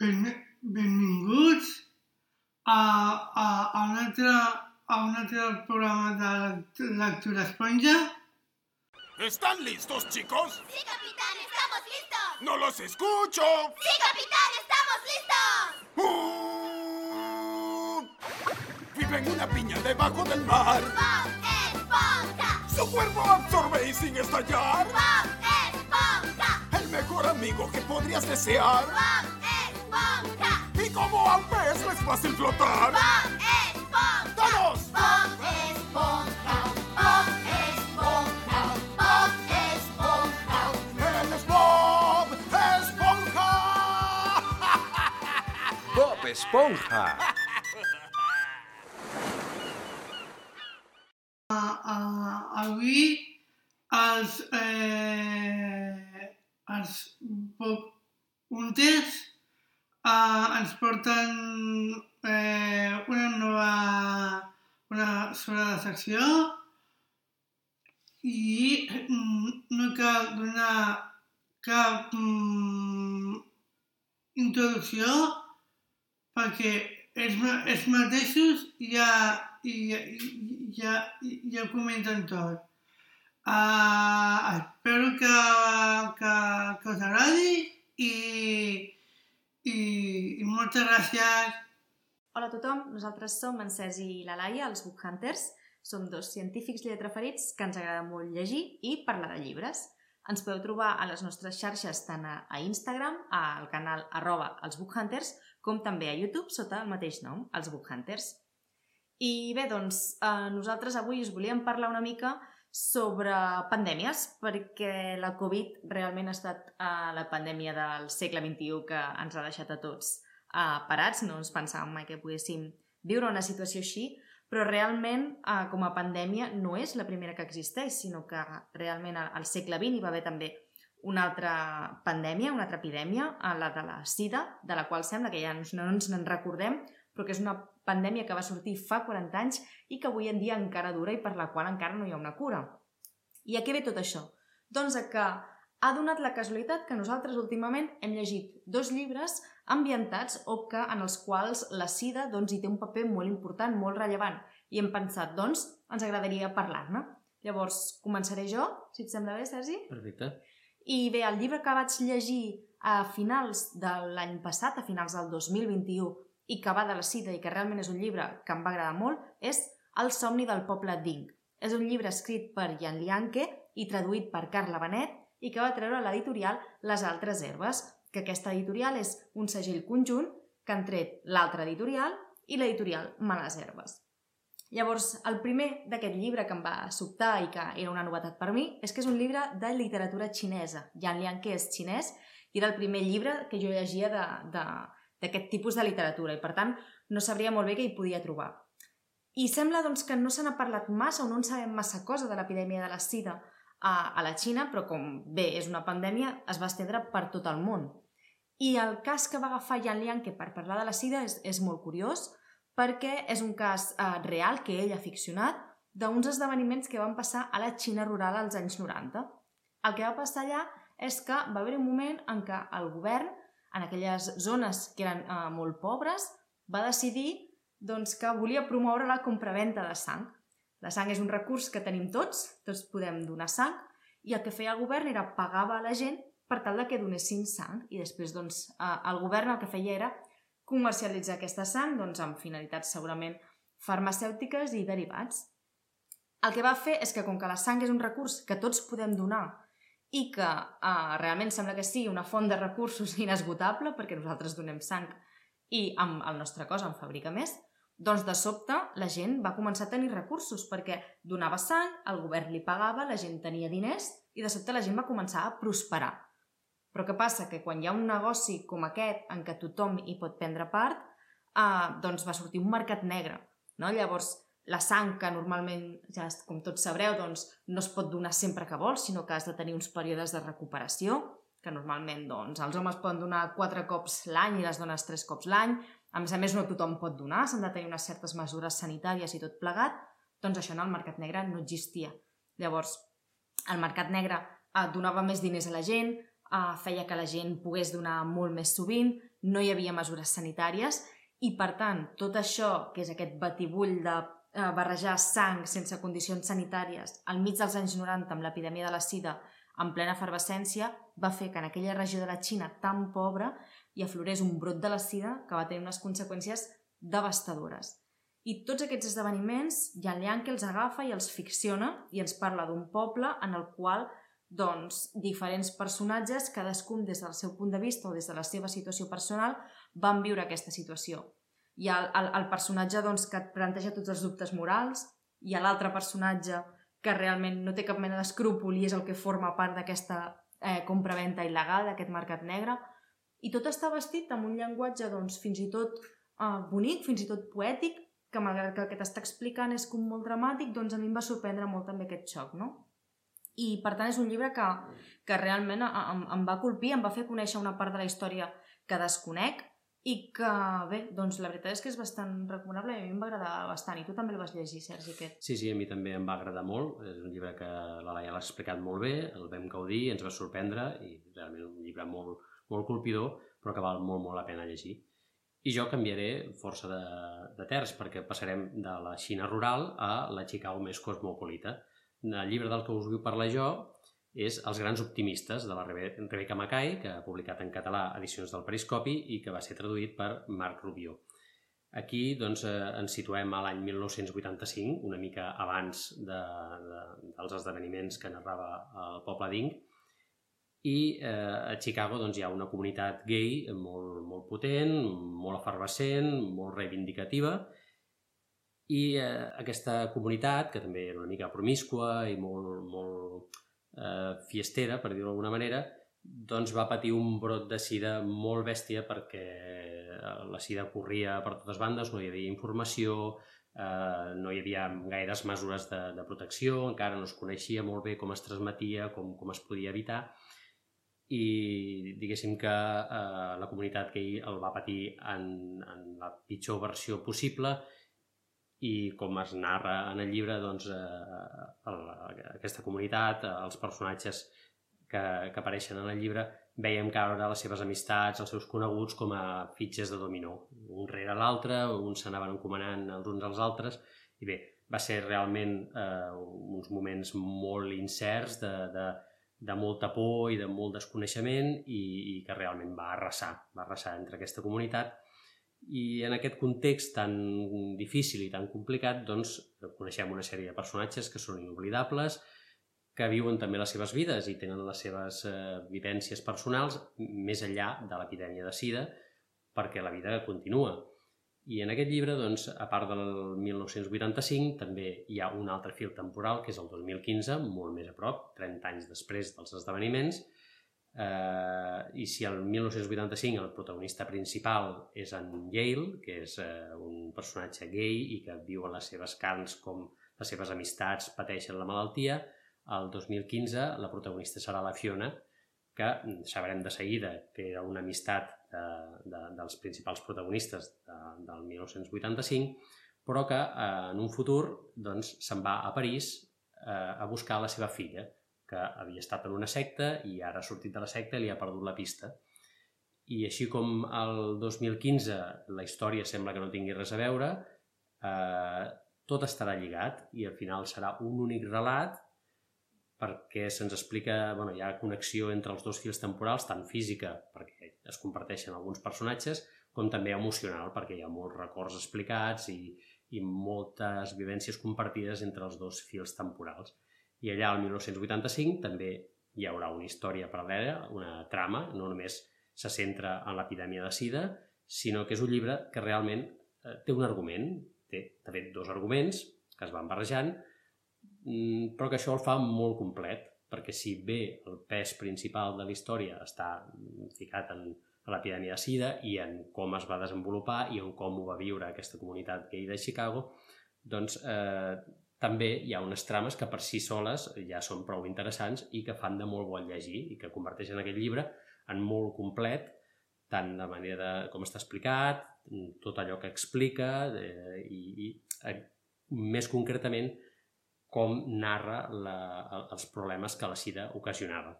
ben, benvinguts a, a, a, un altre, a un altre programa de lectura esponja. ¿Están listos, chicos? Sí, capitán, estamos listos. ¡No los escucho! Sí, capitán, estamos listos. ¡Uh! Vive en una piña debajo del mar. Bob Esponja. Su cuerpo absorbe y sin estallar. Bob Esponja. El mejor amigo que podrías desear. Bob. Y como a un pez no es fácil flotar. Bob Esponja. ¡Todos! Bob Esponja. Bob Esponja. Bob Esponja. ¡Él es Bob Esponja! Bob Esponja. Uh, avui els, eh, els Untes uh, ens porten eh, una nova una sobre la secció i mm, no cal donar cap mm, introducció perquè ells, ells mateixos ja, ja, ja, ja comenten tot. Uh, espero que, que, que us agradi i, i, i moltes gràcies. Hola a tothom, nosaltres som en Sergi i la Laia, els Book Hunters. Som dos científics lletraferits que ens agrada molt llegir i parlar de llibres. Ens podeu trobar a les nostres xarxes tant a, a Instagram, al canal arroba els Book Hunters, com també a YouTube sota el mateix nom, els Book Hunters. I bé, doncs, eh, nosaltres avui us volíem parlar una mica sobre pandèmies, perquè la Covid realment ha estat eh, la pandèmia del segle XXI que ens ha deixat a tots eh, parats, no ens pensàvem mai que poguéssim viure una situació així, però realment eh, com a pandèmia no és la primera que existeix, sinó que realment al, segle XX hi va haver també una altra pandèmia, una altra epidèmia, eh, la de la sida, de la qual sembla que ja no, ens en recordem, però que és una pandèmia que va sortir fa 40 anys i que avui en dia encara dura i per la qual encara no hi ha una cura. I a què ve tot això? Doncs a que ha donat la casualitat que nosaltres últimament hem llegit dos llibres ambientats o que en els quals la sida doncs, hi té un paper molt important, molt rellevant. I hem pensat, doncs, ens agradaria parlar-ne. Llavors, començaré jo, si et sembla bé, Sergi? Perfecte. I bé, el llibre que vaig llegir a finals de l'any passat, a finals del 2021, i que va de la sida i que realment és un llibre que em va agradar molt, és El somni del poble Ding. És un llibre escrit per Jan Lianke i traduït per Carla Benet i que va treure l'editorial Les altres herbes, que aquesta editorial és un segell conjunt que han tret l'altra editorial i l'editorial Males Herbes. Llavors, el primer d'aquest llibre que em va sobtar i que era una novetat per mi és que és un llibre de literatura xinesa. Yan Lianke és xinès i era el primer llibre que jo llegia de- de- d'aquest tipus de literatura i, per tant, no sabria molt bé què hi podia trobar. I sembla doncs, que no se n'ha parlat massa o no en sabem massa cosa de l'epidèmia de la sida a, a la Xina, però com bé és una pandèmia, es va estendre per tot el món. I el cas que va agafar Yan Lianke per parlar de la sida és, és molt curiós perquè és un cas eh, real que ell ha ficcionat d'uns esdeveniments que van passar a la Xina rural als anys 90. El que va passar allà és que va haver un moment en què el govern, en aquelles zones que eren eh, molt pobres, va decidir doncs, que volia promoure la compraventa de sang. La sang és un recurs que tenim tots, tots podem donar sang, i el que feia el govern era pagava a la gent per tal de que donessin sang i després doncs, eh, el govern el que feia era comercialitzar aquesta sang doncs, amb finalitats segurament farmacèutiques i derivats. El que va fer és que com que la sang és un recurs que tots podem donar i que eh, realment sembla que sigui una font de recursos inesgotable perquè nosaltres donem sang i amb el nostre cos en fabrica més, doncs de sobte la gent va començar a tenir recursos perquè donava sang, el govern li pagava, la gent tenia diners i de sobte la gent va començar a prosperar. Però què passa? Que quan hi ha un negoci com aquest en què tothom hi pot prendre part, eh, doncs va sortir un mercat negre. No? Llavors, la sang que normalment, ja com tots sabreu, doncs, no es pot donar sempre que vols, sinó que has de tenir uns períodes de recuperació, que normalment doncs, els homes poden donar quatre cops l'any i les dones tres cops l'any. A més a més, no tothom pot donar, s'han de tenir unes certes mesures sanitàries i tot plegat. Doncs això en el mercat negre no existia. Llavors, el mercat negre eh, donava més diners a la gent, uh, feia que la gent pogués donar molt més sovint, no hi havia mesures sanitàries i, per tant, tot això, que és aquest batibull de barrejar sang sense condicions sanitàries al mig dels anys 90 amb l'epidèmia de la sida en plena efervescència, va fer que en aquella regió de la Xina tan pobra hi aflorés un brot de la sida que va tenir unes conseqüències devastadores. I tots aquests esdeveniments, Jan Lianke els agafa i els ficciona i ens parla d'un poble en el qual doncs, diferents personatges, cadascun des del seu punt de vista o des de la seva situació personal, van viure aquesta situació. Hi ha el, el, el personatge doncs, que et planteja tots els dubtes morals, hi ha l'altre personatge que realment no té cap mena d'escrúpol i és el que forma part d'aquesta eh, compra-venta il·legal, d'aquest mercat negre, i tot està vestit amb un llenguatge doncs, fins i tot eh, bonic, fins i tot poètic, que malgrat que el que t'està explicant és com molt dramàtic, doncs a mi em va sorprendre molt també aquest xoc, no? I per tant és un llibre que, que realment em, em va colpir, em va fer conèixer una part de la història que desconec i que, bé, doncs la veritat és que és bastant recomanable i a mi em va agradar bastant. I tu també el vas llegir, Sergi, aquest. Sí, sí, a mi també em va agradar molt. És un llibre que la Laia l'ha explicat molt bé, el vam gaudir, ens va sorprendre i realment un llibre molt, molt colpidor, però que val molt, molt la pena llegir. I jo canviaré força de, de terç perquè passarem de la Xina rural a la Chicago més cosmopolita. El llibre del que us vull parlar jo és Els grans optimistes, de la Rebe- Rebecca Mackay, que ha publicat en català edicions del Periscopi i que va ser traduït per Marc Rubió. Aquí doncs, eh, ens situem a l'any 1985, una mica abans de, de, dels esdeveniments que narrava el poble d'Ing, i eh, a Chicago doncs, hi ha una comunitat gay molt, molt potent, molt efervescent, molt reivindicativa, i eh, aquesta comunitat, que també era una mica promiscua i molt, molt eh, fiestera, per dir-ho d'alguna manera, doncs va patir un brot de sida molt bèstia perquè la sida corria per totes bandes, no hi havia informació, eh, no hi havia gaires mesures de, de protecció, encara no es coneixia molt bé com es transmetia, com, com es podia evitar, i diguéssim que eh, la comunitat gay el va patir en, en la pitjor versió possible i com es narra en el llibre, doncs, eh, el, aquesta comunitat, els personatges que, que apareixen en el llibre, veiem caure les seves amistats, els seus coneguts, com a fitxes de dominó. Un rere l'altre, uns s'anaven encomanant els uns als altres, i bé, va ser realment eh, uns moments molt incerts de, de, de molta por i de molt desconeixement i, i que realment va arrasar, va arrasar entre aquesta comunitat i en aquest context tan difícil i tan complicat, doncs, coneixem una sèrie de personatges que són inoblidables, que viuen també les seves vides i tenen les seves eh, vivències personals més enllà de l'epidèmia de sida, perquè la vida continua. I en aquest llibre, doncs, a part del 1985, també hi ha un altre fil temporal, que és el 2015, molt més a prop, 30 anys després dels esdeveniments, eh, i si el 1985 el protagonista principal és en Yale, que és eh, un personatge gay i que viu a les seves carns com les seves amistats pateixen la malaltia, el 2015 la protagonista serà la Fiona, que sabrem de seguida que era una amistat de, de, dels principals protagonistes de, del 1985, però que eh, en un futur doncs, se'n va a París eh, a buscar la seva filla, que havia estat en una secta i ara ha sortit de la secta i li ha perdut la pista. I així com el 2015 la història sembla que no tingui res a veure, eh, tot estarà lligat i al final serà un únic relat perquè se'ns explica, bueno, hi ha connexió entre els dos fils temporals, tant física, perquè es comparteixen alguns personatges, com també emocional, perquè hi ha molts records explicats i, i moltes vivències compartides entre els dos fils temporals. I allà, al 1985, també hi haurà una història paral·lela, una trama, no només se centra en l'epidèmia de sida, sinó que és un llibre que realment eh, té un argument, té, de fet, dos arguments que es van barrejant, mm, però que això el fa molt complet, perquè si bé el pes principal de la història està ficat en, en l'epidèmia de sida i en com es va desenvolupar i en com ho va viure aquesta comunitat gay de Chicago, doncs eh, també hi ha unes trames que per si soles ja són prou interessants i que fan de molt bon llegir i que converteixen aquest llibre en molt complet, tant de manera de com està explicat, tot allò que explica eh, i, i eh, més concretament com narra la, els problemes que la sida ocasionava.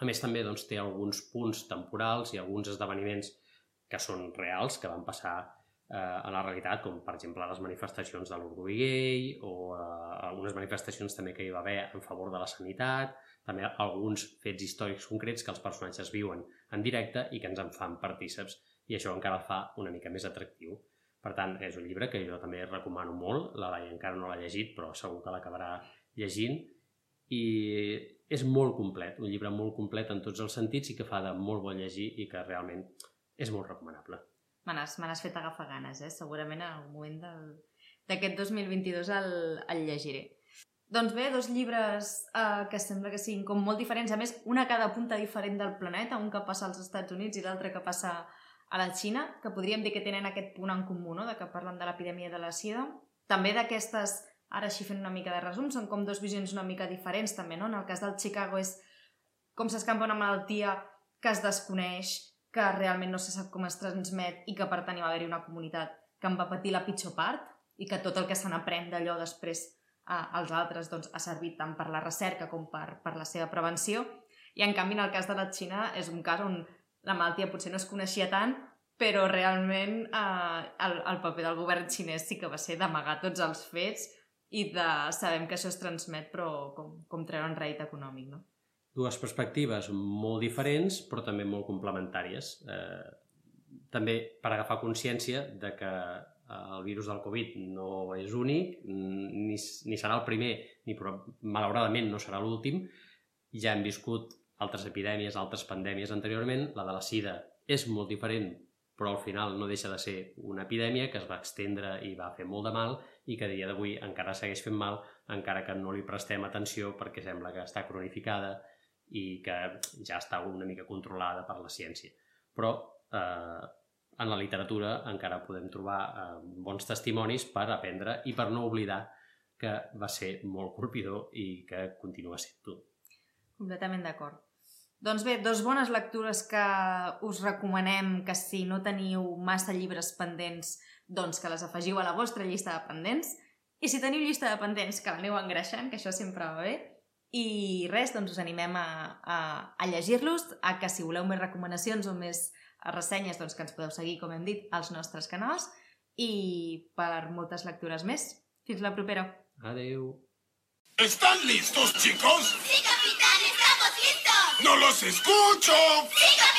A més, també doncs, té alguns punts temporals i alguns esdeveniments que són reals, que van passar eh, a la realitat, com per exemple les manifestacions de l'orgull gay o eh, algunes manifestacions també que hi va haver en favor de la sanitat, també alguns fets històrics concrets que els personatges viuen en directe i que ens en fan partíceps i això encara el fa una mica més atractiu. Per tant, és un llibre que jo també recomano molt, la Laia encara no l'ha llegit, però segur que l'acabarà llegint, i és molt complet, un llibre molt complet en tots els sentits i que fa de molt bon llegir i que realment és molt recomanable. Me n'has fet agafar ganes, eh? Segurament en algun moment d'aquest 2022 el, el llegiré. Doncs bé, dos llibres eh, que sembla que siguin com molt diferents. A més, una a cada punta diferent del planeta, un que passa als Estats Units i l'altre que passa a la Xina, que podríem dir que tenen aquest punt en comú, no? de que parlen de l'epidèmia de la sida. També d'aquestes, ara així fent una mica de resum, són com dos visions una mica diferents també, no? En el cas del Chicago és com s'escampa una malaltia que es desconeix, que realment no se sap com es transmet i que per tant hi va haver-hi una comunitat que en va patir la pitjor part i que tot el que se n'aprèn d'allò després eh, als altres doncs, ha servit tant per la recerca com per, per la seva prevenció. I en canvi, en el cas de la Xina, és un cas on la malaltia potser no es coneixia tant, però realment eh, el, el paper del govern xinès sí que va ser d'amagar tots els fets i de sabem que això es transmet, però com, com treure'n rèdit econòmic, no? Dues perspectives molt diferents, però també molt complementàries. Eh, també per agafar consciència de que eh, el virus del Covid no és únic, ni, ni serà el primer, ni malauradament no serà l'últim. Ja hem viscut altres epidèmies, altres pandèmies anteriorment. La de la sida és molt diferent, però al final no deixa de ser una epidèmia que es va extendre i va fer molt de mal i que a dia d'avui encara segueix fent mal, encara que no li prestem atenció perquè sembla que està cronificada i que ja està una mica controlada per la ciència. Però eh, en la literatura encara podem trobar eh, bons testimonis per aprendre i per no oblidar que va ser molt colpidor i que continua sent-ho. Completament d'acord. Doncs bé, dos bones lectures que us recomanem que si no teniu massa llibres pendents, doncs que les afegiu a la vostra llista de pendents. I si teniu llista de pendents, que l'aneu engreixant, que això sempre va bé. I res, doncs us animem a, a, a llegir-los, a que si voleu més recomanacions o més ressenyes, doncs que ens podeu seguir, com hem dit, als nostres canals i per moltes lectures més. Fins la propera. Adeu! ¿Están listos, chicos? ¡Sí, capitán! ¡Estamos listos! ¡No los escucho! ¡Sí, capitán!